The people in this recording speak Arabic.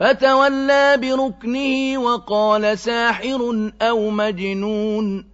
فَتَوَلَّىٰ بِرُكْنِهِ وَقَالَ سَاحِرٌ أَوْ مَجْنُونٌ